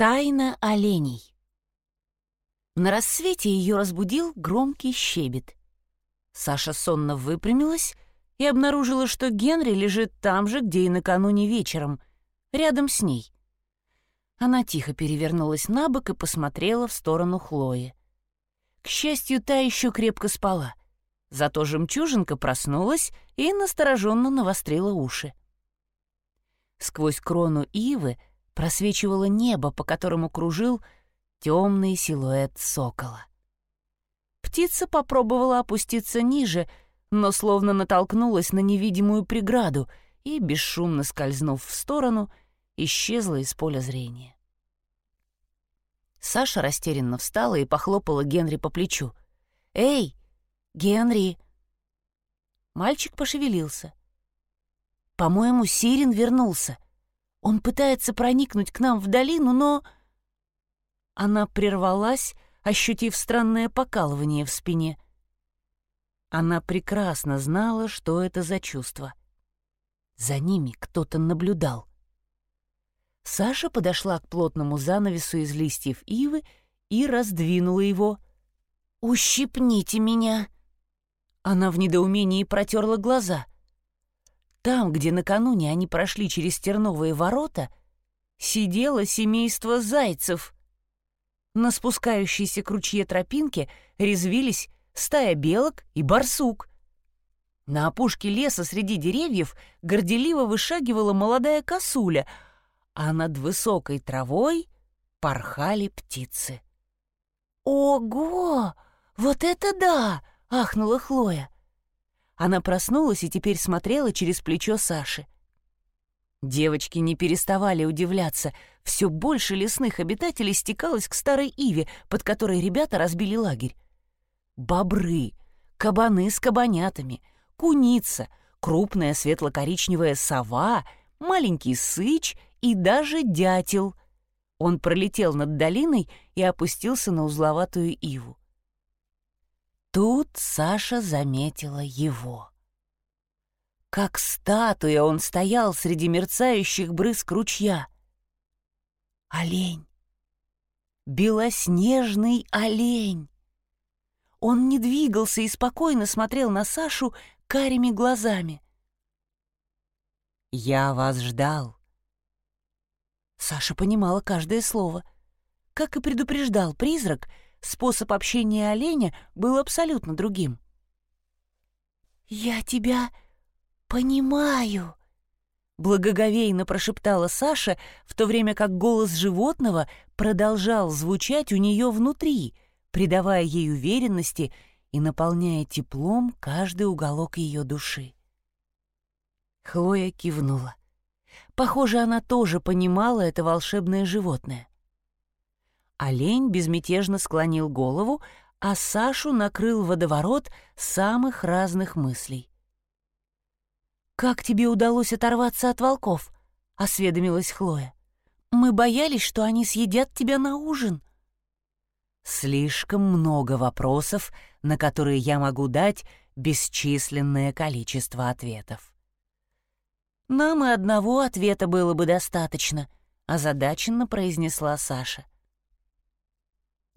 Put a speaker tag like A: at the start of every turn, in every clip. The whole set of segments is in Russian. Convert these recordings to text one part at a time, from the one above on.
A: Тайна оленей. На рассвете ее разбудил громкий щебет. Саша сонно выпрямилась и обнаружила, что Генри лежит там же, где и накануне вечером, рядом с ней. Она тихо перевернулась на бок и посмотрела в сторону Хлои. К счастью, та еще крепко спала. Зато жемчужинка проснулась и настороженно навострила уши. Сквозь крону ивы — просвечивало небо, по которому кружил темный силуэт сокола. Птица попробовала опуститься ниже, но словно натолкнулась на невидимую преграду и, бесшумно скользнув в сторону, исчезла из поля зрения. Саша растерянно встала и похлопала Генри по плечу. «Эй, Генри!» Мальчик пошевелился. «По-моему, Сирин вернулся. Он пытается проникнуть к нам в долину, но...» Она прервалась, ощутив странное покалывание в спине. Она прекрасно знала, что это за чувство. За ними кто-то наблюдал. Саша подошла к плотному занавесу из листьев ивы и раздвинула его. «Ущипните меня!» Она в недоумении протерла глаза. Там, где накануне они прошли через терновые ворота, сидело семейство зайцев. На спускающейся к ручье тропинке резвились стая белок и барсук. На опушке леса среди деревьев горделиво вышагивала молодая косуля, а над высокой травой порхали птицы. «Ого! Вот это да!» — ахнула Хлоя. Она проснулась и теперь смотрела через плечо Саши. Девочки не переставали удивляться. Все больше лесных обитателей стекалось к старой Иве, под которой ребята разбили лагерь. Бобры, кабаны с кабанятами, куница, крупная светло-коричневая сова, маленький сыч и даже дятел. Он пролетел над долиной и опустился на узловатую Иву. Тут Саша заметила его. Как статуя он стоял среди мерцающих брызг ручья. Олень. Белоснежный олень. Он не двигался и спокойно смотрел на Сашу карими глазами. «Я вас ждал». Саша понимала каждое слово. Как и предупреждал призрак — способ общения оленя был абсолютно другим. «Я тебя понимаю», — благоговейно прошептала Саша, в то время как голос животного продолжал звучать у нее внутри, придавая ей уверенности и наполняя теплом каждый уголок ее души. Хлоя кивнула. Похоже, она тоже понимала это волшебное животное. Олень безмятежно склонил голову, а Сашу накрыл водоворот самых разных мыслей. «Как тебе удалось оторваться от волков?» — осведомилась Хлоя. «Мы боялись, что они съедят тебя на ужин». «Слишком много вопросов, на которые я могу дать бесчисленное количество ответов». «Нам и одного ответа было бы достаточно», — озадаченно произнесла Саша.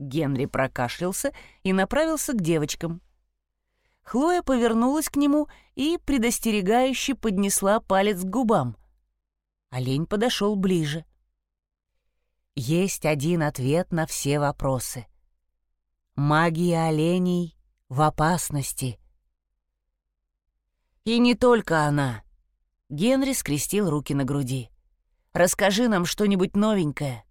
A: Генри прокашлялся и направился к девочкам. Хлоя повернулась к нему и предостерегающе поднесла палец к губам. Олень подошел ближе. Есть один ответ на все вопросы. Магия оленей в опасности. И не только она. Генри скрестил руки на груди. «Расскажи нам что-нибудь новенькое»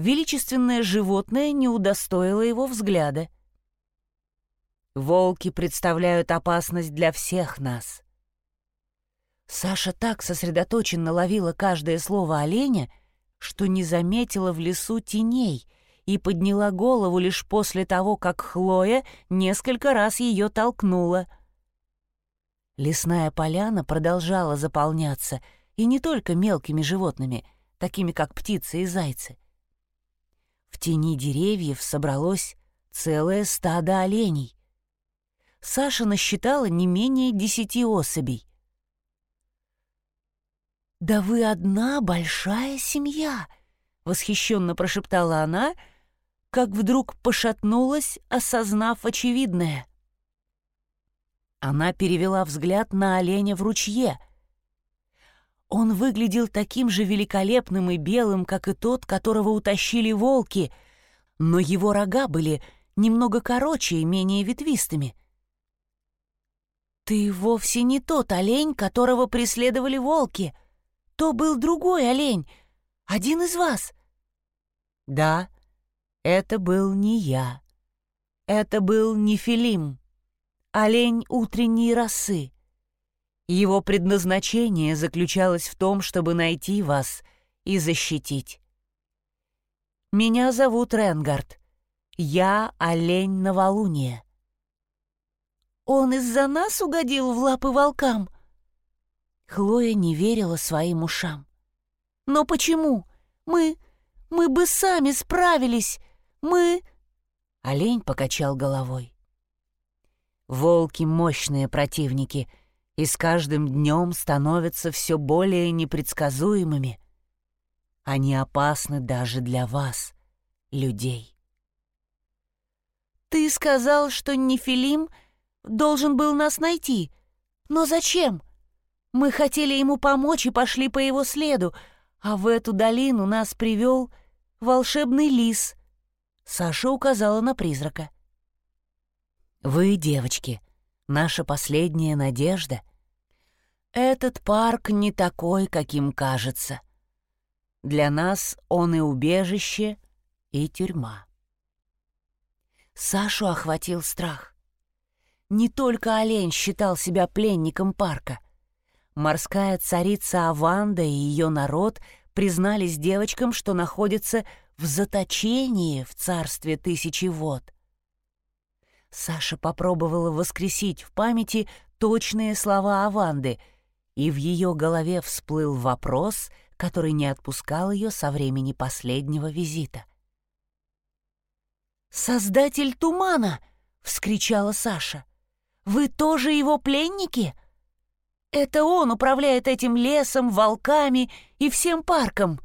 A: величественное животное не удостоило его взгляда. Волки представляют опасность для всех нас. Саша так сосредоточенно ловила каждое слово оленя, что не заметила в лесу теней и подняла голову лишь после того, как Хлоя несколько раз ее толкнула. Лесная поляна продолжала заполняться, и не только мелкими животными, такими как птицы и зайцы — в тени деревьев собралось целое стадо оленей. Саша насчитала не менее десяти особей. «Да вы одна большая семья!» — восхищенно прошептала она, как вдруг пошатнулась, осознав очевидное. Она перевела взгляд на оленя в ручье. Он выглядел таким же великолепным и белым, как и тот, которого утащили волки, но его рога были немного короче и менее ветвистыми. «Ты вовсе не тот олень, которого преследовали волки. То был другой олень, один из вас». «Да, это был не я. Это был не Филим, олень утренней росы. Его предназначение заключалось в том, чтобы найти вас и защитить. Меня зовут Ренгард. Я олень новолуния. Он из-за нас угодил в лапы волкам? Хлоя не верила своим ушам. Но почему? Мы... мы бы сами справились. Мы... Олень покачал головой. Волки — мощные противники, и с каждым днем становятся все более непредсказуемыми. Они опасны даже для вас, людей. «Ты сказал, что Нефилим должен был нас найти. Но зачем? Мы хотели ему помочь и пошли по его следу, а в эту долину нас привел волшебный лис». Саша указала на призрака. Вы, девочки, наша последняя надежда. Этот парк не такой, каким кажется. Для нас он и убежище, и тюрьма. Сашу охватил страх. Не только олень считал себя пленником парка. Морская царица Аванда и ее народ признались девочкам, что находятся в заточении в царстве тысячи вод — Саша попробовала воскресить в памяти точные слова Аванды, и в ее голове всплыл вопрос, который не отпускал ее со времени последнего визита. «Создатель тумана!» — вскричала Саша. «Вы тоже его пленники? Это он управляет этим лесом, волками и всем парком!»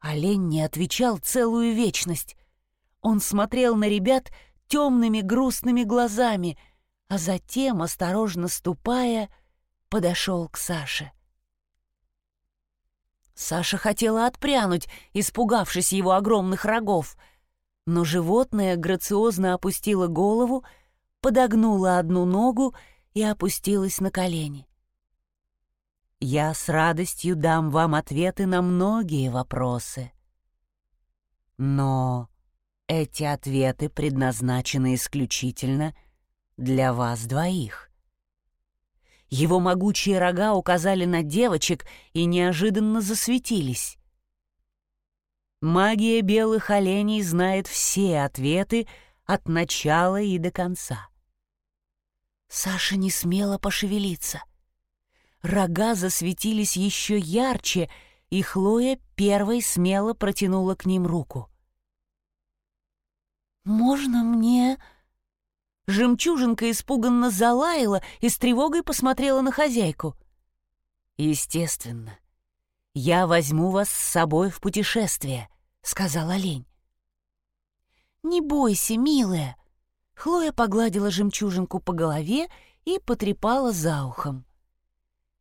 A: Олень не отвечал целую вечность. Он смотрел на ребят темными грустными глазами, а затем, осторожно ступая, подошел к Саше. Саша хотела отпрянуть, испугавшись его огромных рогов, но животное грациозно опустило голову, подогнуло одну ногу и опустилось на колени. «Я с радостью дам вам ответы на многие вопросы. Но эти ответы предназначены исключительно для вас двоих. Его могучие рога указали на девочек и неожиданно засветились. Магия белых оленей знает все ответы от начала и до конца. Саша не смела пошевелиться. Рога засветились еще ярче, и Хлоя первой смело протянула к ним руку. «Можно мне...» Жемчужинка испуганно залаяла и с тревогой посмотрела на хозяйку. «Естественно. Я возьму вас с собой в путешествие», — сказал олень. «Не бойся, милая». Хлоя погладила жемчужинку по голове и потрепала за ухом.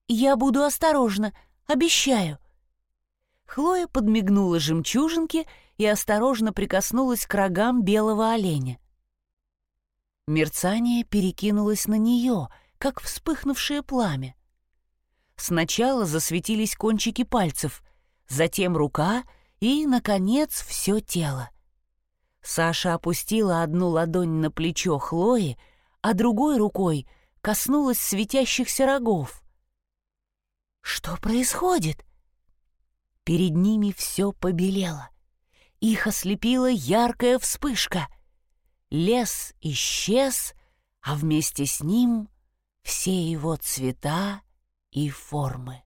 A: «Я буду осторожна, обещаю». Хлоя подмигнула жемчужинке и осторожно прикоснулась к рогам белого оленя. Мерцание перекинулось на нее, как вспыхнувшее пламя. Сначала засветились кончики пальцев, затем рука и, наконец, все тело. Саша опустила одну ладонь на плечо Хлои, а другой рукой коснулась светящихся рогов. «Что происходит?» Перед ними все побелело. Их ослепила яркая вспышка. Лес исчез, а вместе с ним все его цвета и формы.